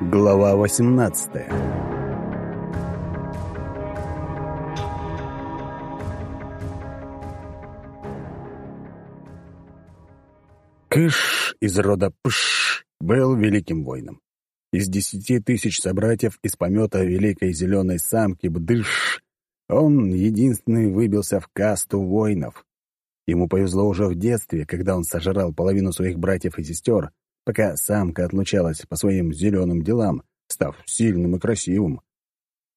Глава 18 Кыш из рода Пш был великим воином. Из десяти тысяч собратьев из помета великой зеленой самки Бдыш он единственный выбился в касту воинов. Ему повезло уже в детстве, когда он сожрал половину своих братьев и сестер, пока самка отлучалась по своим зеленым делам, став сильным и красивым.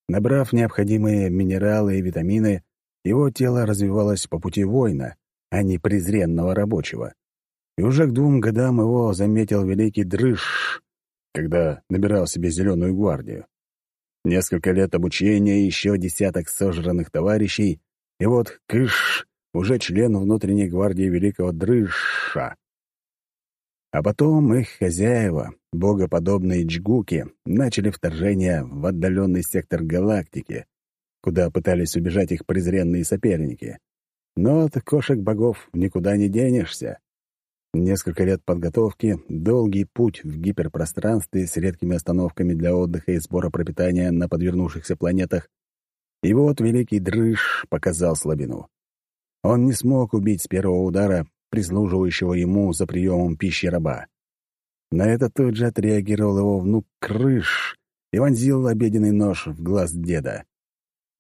Набрав необходимые минералы и витамины, его тело развивалось по пути воина, а не презренного рабочего. И уже к двум годам его заметил великий Дрыш, когда набирал себе зеленую гвардию. Несколько лет обучения, еще десяток сожранных товарищей, и вот Кыш уже член внутренней гвардии великого Дрыша. А потом их хозяева, богоподобные джгуки, начали вторжение в отдаленный сектор галактики, куда пытались убежать их презренные соперники. Но от кошек богов никуда не денешься. Несколько лет подготовки, долгий путь в гиперпространстве с редкими остановками для отдыха и сбора пропитания на подвернувшихся планетах. И вот великий Дрыж показал слабину. Он не смог убить с первого удара прислуживающего ему за приемом пищи раба. На это тут же отреагировал его внук Крыш и вонзил обеденный нож в глаз деда.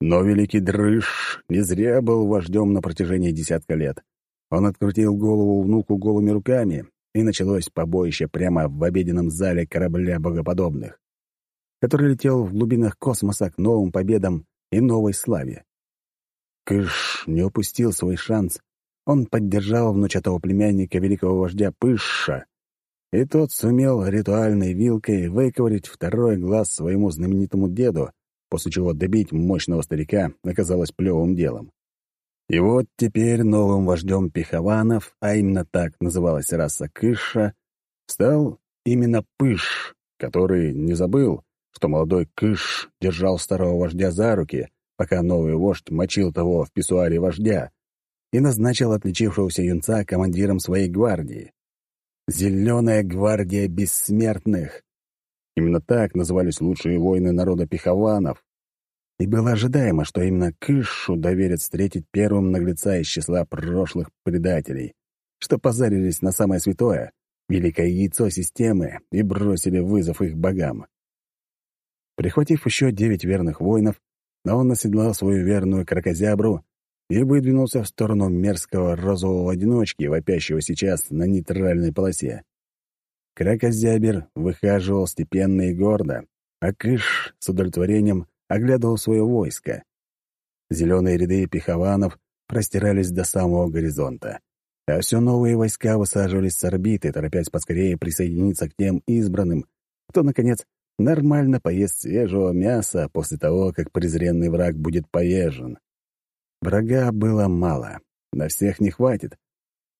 Но великий Дрыж не зря был вождем на протяжении десятка лет. Он открутил голову внуку голыми руками, и началось побоище прямо в обеденном зале корабля богоподобных, который летел в глубинах космоса к новым победам и новой славе. Кыш не упустил свой шанс он поддержал внучатого племянника великого вождя Пыша, и тот сумел ритуальной вилкой выковырить второй глаз своему знаменитому деду, после чего добить мощного старика оказалось плевым делом. И вот теперь новым вождем Пихованов, а именно так называлась раса Кыша, стал именно Пыш, который не забыл, что молодой Кыш держал старого вождя за руки, пока новый вождь мочил того в писсуаре вождя, и назначил отличившегося юнца командиром своей гвардии. «Зеленая гвардия бессмертных». Именно так назывались лучшие воины народа пихованов. И было ожидаемо, что именно Кышу доверят встретить первым наглеца из числа прошлых предателей, что позарились на самое святое, великое яйцо системы, и бросили вызов их богам. Прихватив еще девять верных воинов, он оседлал свою верную крокозябру и выдвинулся в сторону мерзкого розового одиночки, вопящего сейчас на нейтральной полосе. Кракозябер выхаживал степенно и гордо, а Кыш с удовлетворением оглядывал свое войско. Зеленые ряды пихованов простирались до самого горизонта, а все новые войска высаживались с орбиты, торопясь поскорее присоединиться к тем избранным, кто, наконец, нормально поест свежего мяса после того, как презренный враг будет поезжен. Врага было мало, на всех не хватит.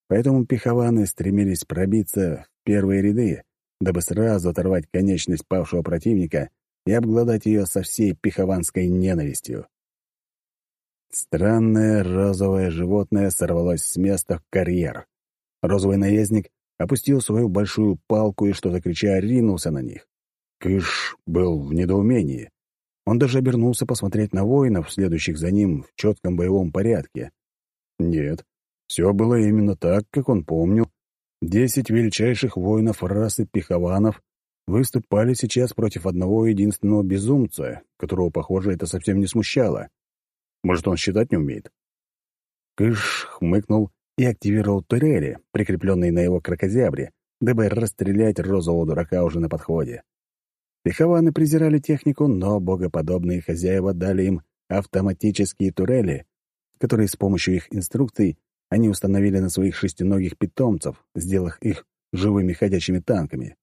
Поэтому пихованы стремились пробиться в первые ряды, дабы сразу оторвать конечность павшего противника и обглодать ее со всей пихованской ненавистью. Странное розовое животное сорвалось с места в карьер. Розовый наездник опустил свою большую палку и, что-то крича, ринулся на них. Кыш был в недоумении. Он даже обернулся посмотреть на воинов, следующих за ним в четком боевом порядке. Нет, все было именно так, как он помнил. Десять величайших воинов расы пихованов выступали сейчас против одного единственного безумца, которого, похоже, это совсем не смущало. Может, он считать не умеет? Кыш хмыкнул и активировал турели, прикрепленные на его крокозябре, дабы расстрелять розового дурака уже на подходе. Пехованы презирали технику, но богоподобные хозяева дали им автоматические турели, которые с помощью их инструкций они установили на своих шестиногих питомцев, сделав их живыми ходячими танками.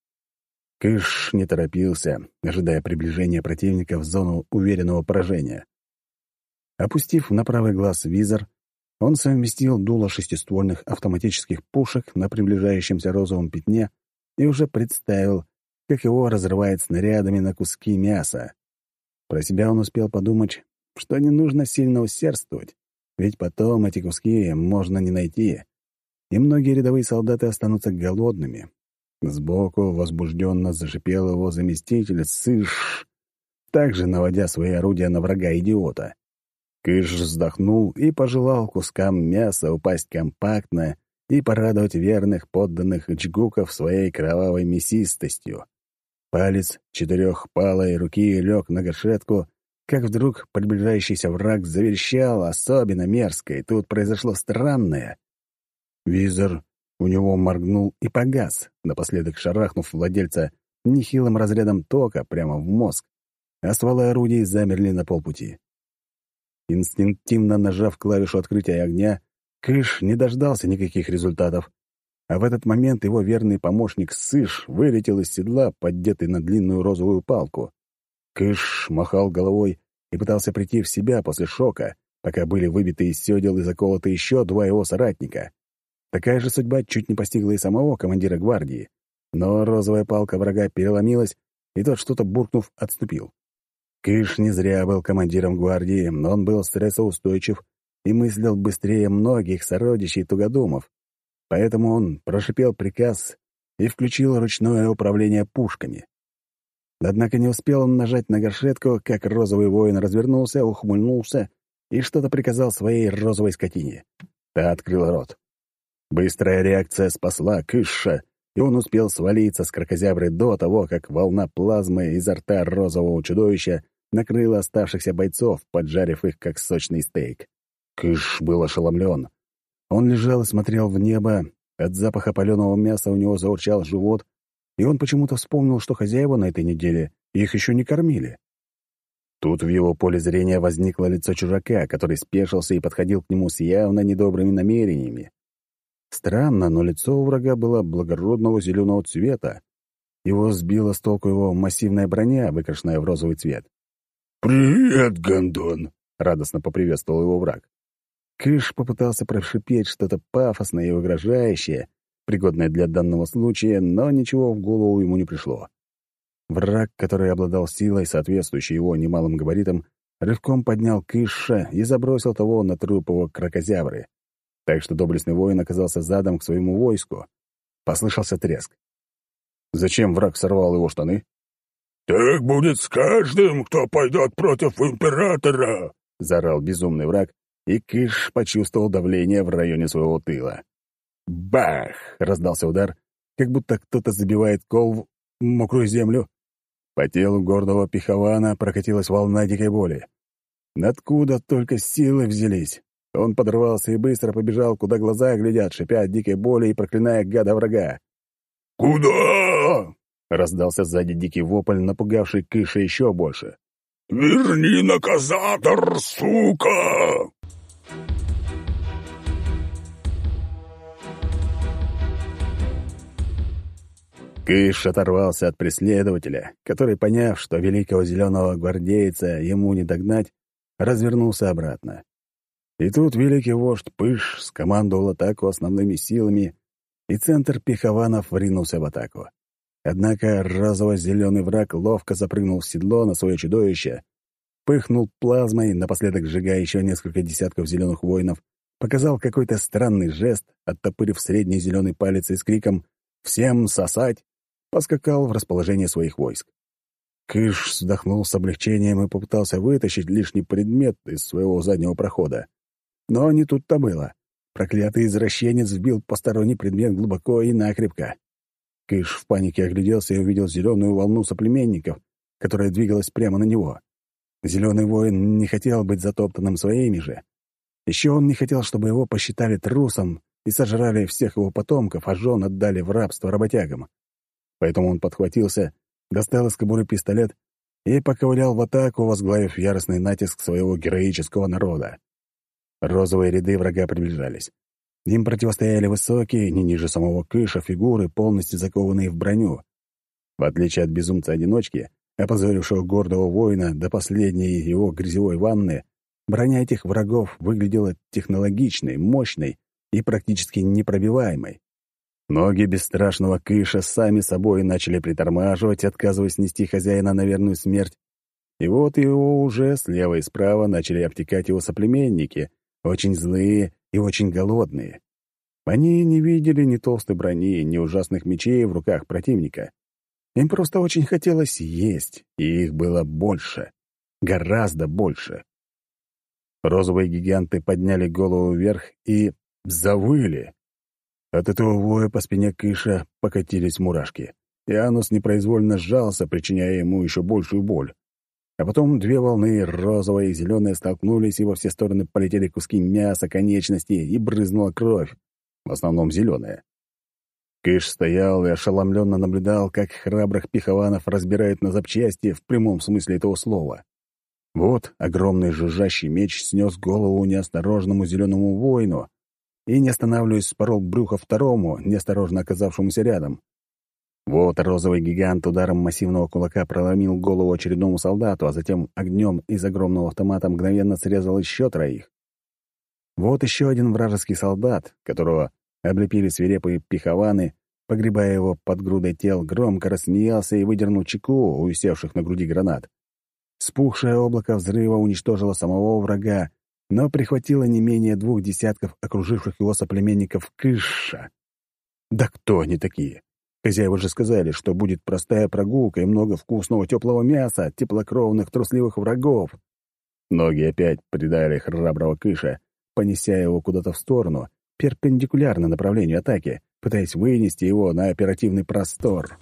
Кыш не торопился, ожидая приближения противника в зону уверенного поражения. Опустив на правый глаз визор, он совместил дуло шестиствольных автоматических пушек на приближающемся розовом пятне и уже представил, как его разрывает снарядами на куски мяса. Про себя он успел подумать, что не нужно сильно усердствовать, ведь потом эти куски можно не найти, и многие рядовые солдаты останутся голодными. Сбоку возбужденно зашипел его заместитель «Сыш!», также наводя свои орудия на врага-идиота. Кыш вздохнул и пожелал кускам мяса упасть компактно и порадовать верных подданных джгуков своей кровавой мясистостью. Палец четырехпалой руки лег на горшетку, как вдруг приближающийся враг заверещал особенно мерзко, и тут произошло странное. Визор у него моргнул и погас, напоследок шарахнув владельца нехилым разрядом тока прямо в мозг, а стволы орудий замерли на полпути. Инстинктивно нажав клавишу открытия огня, Кыш не дождался никаких результатов. А в этот момент его верный помощник Сыш вылетел из седла, поддетый на длинную розовую палку. Кыш махал головой и пытался прийти в себя после шока, пока были выбиты из седел и заколоты еще два его соратника. Такая же судьба чуть не постигла и самого командира гвардии. Но розовая палка врага переломилась, и тот, что-то буркнув, отступил. Кыш не зря был командиром гвардии, но он был стрессоустойчив и мыслил быстрее многих сородичей тугодумов. Поэтому он прошипел приказ и включил ручное управление пушками. Однако не успел он нажать на горшетку, как розовый воин развернулся, ухмыльнулся и что-то приказал своей розовой скотине. Та открыла рот. Быстрая реакция спасла Кыша, и он успел свалиться с крокозябры до того, как волна плазмы изо рта розового чудовища накрыла оставшихся бойцов, поджарив их, как сочный стейк. Кыш был ошеломлен. Он лежал и смотрел в небо, от запаха паленого мяса у него заурчал живот, и он почему-то вспомнил, что хозяева на этой неделе их еще не кормили. Тут в его поле зрения возникло лицо чужака, который спешился и подходил к нему с явно недобрыми намерениями. Странно, но лицо у врага было благородного зеленого цвета. Его сбила с толку его массивная броня, выкрашенная в розовый цвет. «Привет, Гондон!» — радостно поприветствовал его враг. Кыш попытался прошипеть что-то пафосное и угрожающее, пригодное для данного случая, но ничего в голову ему не пришло. Враг, который обладал силой, соответствующей его немалым габаритам, рывком поднял Кыша и забросил того на труп его крокозябры. Так что доблестный воин оказался задом к своему войску. Послышался треск. Зачем враг сорвал его штаны? «Так будет с каждым, кто пойдет против императора!» — заорал безумный враг, и Кыш почувствовал давление в районе своего тыла. «Бах!» — раздался удар, как будто кто-то забивает кол в мокрую землю. По телу гордого пихована прокатилась волна дикой боли. Откуда только силы взялись? Он подрывался и быстро побежал, куда глаза глядят, шипя от дикой боли и проклиная гада врага. «Куда?» Раздался сзади дикий вопль, напугавший Кыша еще больше. «Верни наказатор, сука!» Кыш оторвался от преследователя, который, поняв, что великого зеленого гвардейца ему не догнать, развернулся обратно. И тут великий вождь Пыш скомандовал атаку основными силами, и центр пихованов вринулся в атаку. Однако розово-зеленый враг ловко запрыгнул в седло на свое чудовище, пыхнул плазмой, напоследок сжигая еще несколько десятков зеленых воинов, показал какой-то странный жест, оттопырив средний зеленый палец и с криком «Всем сосать!» поскакал в расположение своих войск. Кыш вздохнул с облегчением и попытался вытащить лишний предмет из своего заднего прохода. Но не тут-то было. Проклятый извращенец вбил посторонний предмет глубоко и накрепко. Кыш в панике огляделся и увидел зеленую волну соплеменников, которая двигалась прямо на него. Зеленый воин не хотел быть затоптанным своими же. Еще он не хотел, чтобы его посчитали трусом и сожрали всех его потомков, а жен отдали в рабство работягам. Поэтому он подхватился, достал из кобуры пистолет и поковылял в атаку, возглавив яростный натиск своего героического народа. Розовые ряды врага приближались. Им противостояли высокие, не ниже самого Кыша, фигуры, полностью закованные в броню. В отличие от безумца-одиночки, опозорившего гордого воина до последней его грязевой ванны, броня этих врагов выглядела технологичной, мощной и практически непробиваемой. Ноги бесстрашного Кыша сами собой начали притормаживать, отказываясь нести хозяина на верную смерть. И вот его уже слева и справа начали обтекать его соплеменники, очень злые и очень голодные. Они не видели ни толстой брони, ни ужасных мечей в руках противника. Им просто очень хотелось есть, и их было больше. Гораздо больше. Розовые гиганты подняли голову вверх и завыли. От этого воя по спине Кыша покатились мурашки, и Анус непроизвольно сжался, причиняя ему еще большую боль. А потом две волны, розовая и зеленая, столкнулись, и во все стороны полетели куски мяса, конечности, и брызнула кровь, в основном зеленая. Кыш стоял и ошеломленно наблюдал, как храбрых пихованов разбирают на запчасти в прямом смысле этого слова. Вот огромный жужжащий меч снес голову неосторожному зеленому воину и, не останавливаясь, спорол брюхо второму, неосторожно оказавшемуся рядом. Вот розовый гигант ударом массивного кулака проломил голову очередному солдату, а затем огнем из огромного автомата мгновенно срезал еще троих. Вот еще один вражеский солдат, которого облепили свирепые пихованы, погребая его под грудой тел, громко рассмеялся и выдернул чеку у висевших на груди гранат. Спухшее облако взрыва уничтожило самого врага, но прихватило не менее двух десятков окруживших его соплеменников Кыша. Да кто они такие? Хозяева же сказали, что будет простая прогулка и много вкусного теплого мяса, теплокровных трусливых врагов. Ноги опять предали храброго Кыша, понеся его куда-то в сторону, перпендикулярно направлению атаки, пытаясь вынести его на оперативный простор.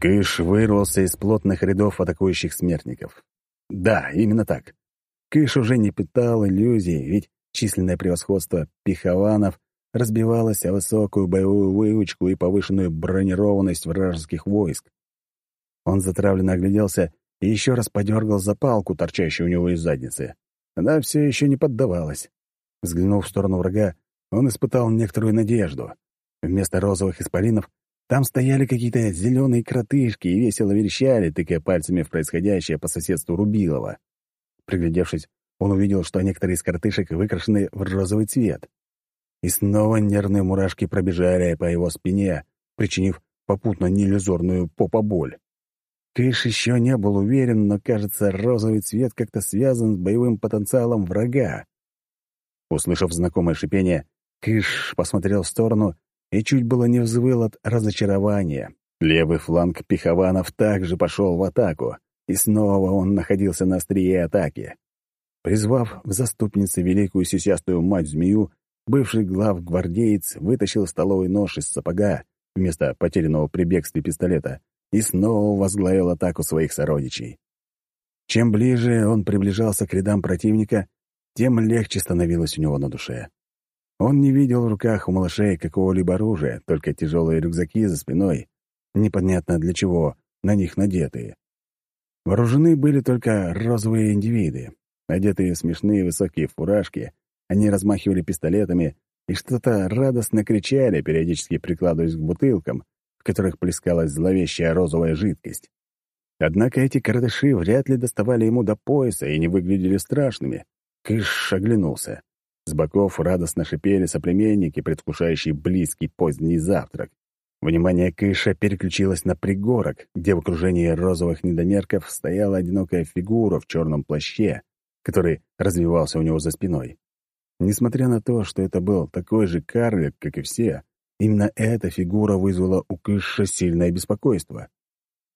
Кыш вырвался из плотных рядов атакующих смертников. Да, именно так. Кыш уже не питал иллюзий, ведь Численное превосходство пихованов разбивалось о высокую боевую выучку и повышенную бронированность вражеских войск. Он затравленно огляделся и еще раз подергал за палку, торчащую у него из задницы. Она все еще не поддавалась. Взглянув в сторону врага, он испытал некоторую надежду. Вместо розовых исполинов там стояли какие-то зеленые кротышки и весело верещали, тыкая пальцами в происходящее по соседству Рубилова. Приглядевшись, он увидел, что некоторые из картышек выкрашены в розовый цвет. И снова нервные мурашки пробежали по его спине, причинив попутно неиллюзорную попоболь. Кыш еще не был уверен, но, кажется, розовый цвет как-то связан с боевым потенциалом врага. Услышав знакомое шипение, Кыш посмотрел в сторону и чуть было не взвыл от разочарования. Левый фланг Пихованов также пошел в атаку, и снова он находился на острие атаки. Призвав в заступнице великую сисястую мать-змею, бывший глав-гвардеец вытащил столовый нож из сапога вместо потерянного при бегстве пистолета и снова возглавил атаку своих сородичей. Чем ближе он приближался к рядам противника, тем легче становилось у него на душе. Он не видел в руках у малышей какого-либо оружия, только тяжелые рюкзаки за спиной, непонятно для чего, на них надетые. Вооружены были только розовые индивиды, Одетые смешные высокие фуражки, они размахивали пистолетами и что-то радостно кричали, периодически прикладываясь к бутылкам, в которых плескалась зловещая розовая жидкость. Однако эти коротыши вряд ли доставали ему до пояса и не выглядели страшными. Кыш оглянулся. С боков радостно шипели соплеменники, предвкушающие близкий поздний завтрак. Внимание Кыша переключилось на пригорок, где в окружении розовых недомерков стояла одинокая фигура в черном плаще, который развивался у него за спиной. Несмотря на то, что это был такой же карлик, как и все, именно эта фигура вызвала у Кыша сильное беспокойство.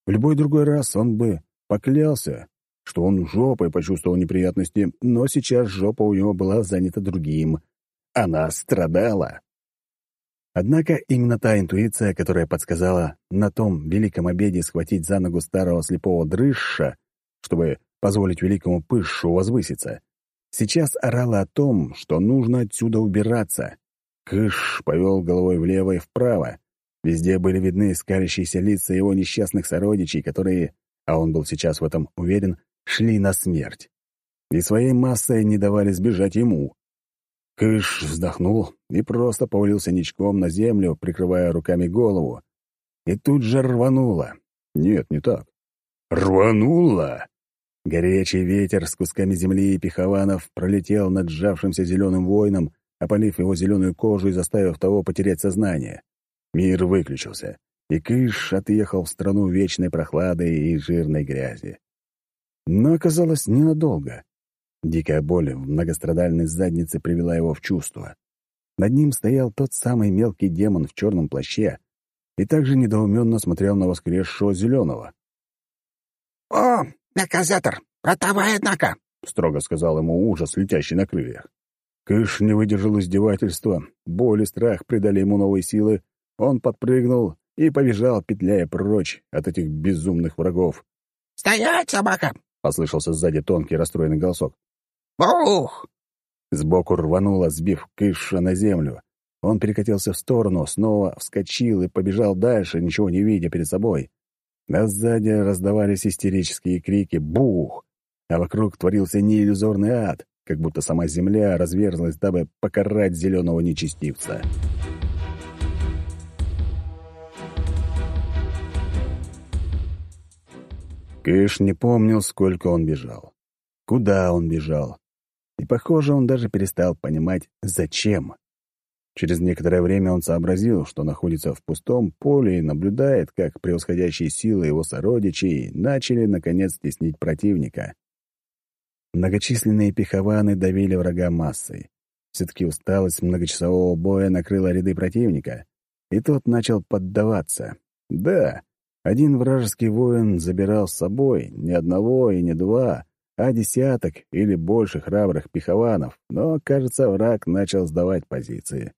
В любой другой раз он бы поклялся, что он жопой почувствовал неприятности, но сейчас жопа у него была занята другим. Она страдала. Однако именно та интуиция, которая подсказала на том великом обеде схватить за ногу старого слепого дрыша, чтобы позволить великому пышу возвыситься. Сейчас орала о том, что нужно отсюда убираться. Кыш повел головой влево и вправо. Везде были видны скалящиеся лица его несчастных сородичей, которые, а он был сейчас в этом уверен, шли на смерть. И своей массой не давали сбежать ему. Кыш вздохнул и просто повалился ничком на землю, прикрывая руками голову. И тут же рвануло. Нет, не так. Рвануло! Горячий ветер с кусками земли и пихованов пролетел над сжавшимся зеленым воином, опалив его зеленую кожу и заставив того потерять сознание. Мир выключился, и Кыш отъехал в страну вечной прохлады и жирной грязи. Но оказалось ненадолго. Дикая боль в многострадальной заднице привела его в чувство. Над ним стоял тот самый мелкий демон в черном плаще и также недоуменно смотрел на воскресшего зеленого. «О, наказатор! Протавай, однако!» — строго сказал ему ужас, летящий на крыльях. Кыш не выдержал издевательства, боль и страх придали ему новые силы, он подпрыгнул и побежал, петляя прочь от этих безумных врагов. «Стоять, собака!» — послышался сзади тонкий расстроенный голосок. «Бух!» Сбоку рвануло, сбив Кыша на землю. Он перекатился в сторону, снова вскочил и побежал дальше, ничего не видя перед собой. А сзади раздавались истерические крики «Бух!», а вокруг творился неиллюзорный ад, как будто сама земля разверзлась, дабы покарать зеленого нечестивца. Кыш не помнил, сколько он бежал, куда он бежал. И, похоже, он даже перестал понимать, зачем. Через некоторое время он сообразил, что находится в пустом поле и наблюдает, как превосходящие силы его сородичей начали, наконец, теснить противника. Многочисленные пехованы давили врага массой. Все-таки усталость многочасового боя накрыла ряды противника, и тот начал поддаваться. Да, один вражеский воин забирал с собой не одного и не два, а десяток или больше храбрых пехованов, но, кажется, враг начал сдавать позиции.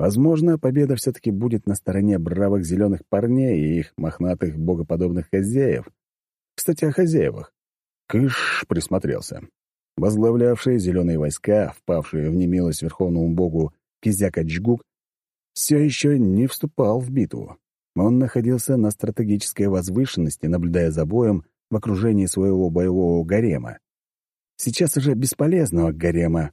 Возможно, победа все-таки будет на стороне бравых зеленых парней и их мохнатых богоподобных хозяев. Кстати, о хозяевах. Кыш присмотрелся. Возглавлявшие зеленые войска, впавшие в немилость верховному богу Кизяка Джгук, все еще не вступал в битву. Он находился на стратегической возвышенности, наблюдая за боем в окружении своего боевого гарема. Сейчас уже бесполезного гарема.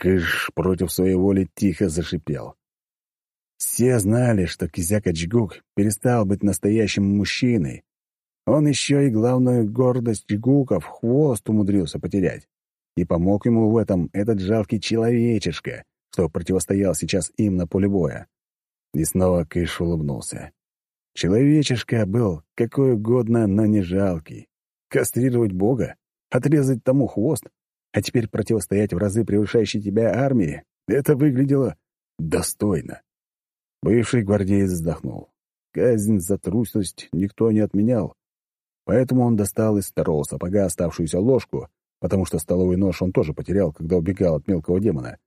Кыш против своей воли тихо зашипел. Все знали, что Кизяка Джгук перестал быть настоящим мужчиной. Он еще и главную гордость Джгуков, хвост умудрился потерять. И помог ему в этом этот жалкий человечишка, что противостоял сейчас им на поле боя. И снова Кыш улыбнулся. Человечишка был какой угодно, но не жалкий. Кастрировать Бога? Отрезать тому хвост? А теперь противостоять в разы превышающей тебя армии? Это выглядело достойно. Бывший гвардеец вздохнул. Казнь за трусость никто не отменял. Поэтому он достал из второго сапога оставшуюся ложку, потому что столовый нож он тоже потерял, когда убегал от мелкого демона,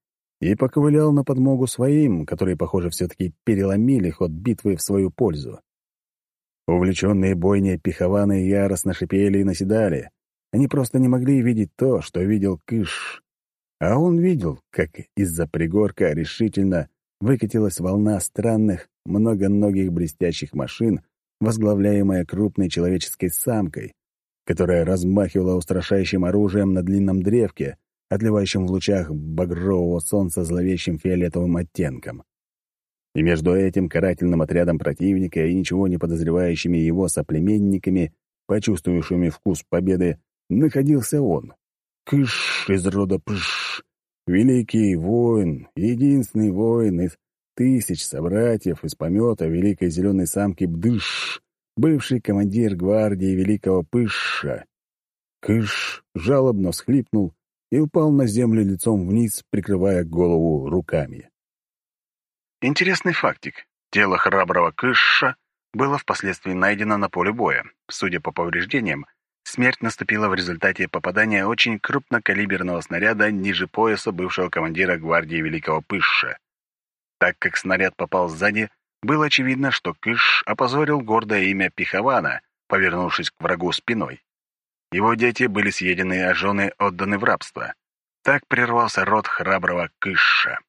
и поковылял на подмогу своим, которые, похоже, все-таки переломили ход битвы в свою пользу. Увлеченные бойней пихованы яростно шипели и наседали. Они просто не могли видеть то, что видел Кыш. А он видел, как из-за пригорка решительно выкатилась волна странных, многоногих блестящих машин, возглавляемая крупной человеческой самкой, которая размахивала устрашающим оружием на длинном древке, отливающим в лучах багрового солнца зловещим фиолетовым оттенком. И между этим карательным отрядом противника и ничего не подозревающими его соплеменниками, почувствовавшими вкус победы, находился он. Кыш из рода Пш, великий воин, единственный воин из тысяч собратьев из помета великой зеленой самки Бдыш, бывший командир гвардии великого Пыша. Кыш жалобно всхлипнул и упал на землю лицом вниз, прикрывая голову руками. Интересный фактик. Тело храброго Кыша было впоследствии найдено на поле боя. Судя по повреждениям, смерть наступила в результате попадания очень крупнокалиберного снаряда ниже пояса бывшего командира гвардии Великого Пыша. Так как снаряд попал сзади, было очевидно, что Кыш опозорил гордое имя Пихована, повернувшись к врагу спиной. Его дети были съедены, а жены отданы в рабство. Так прервался род храброго Кыша.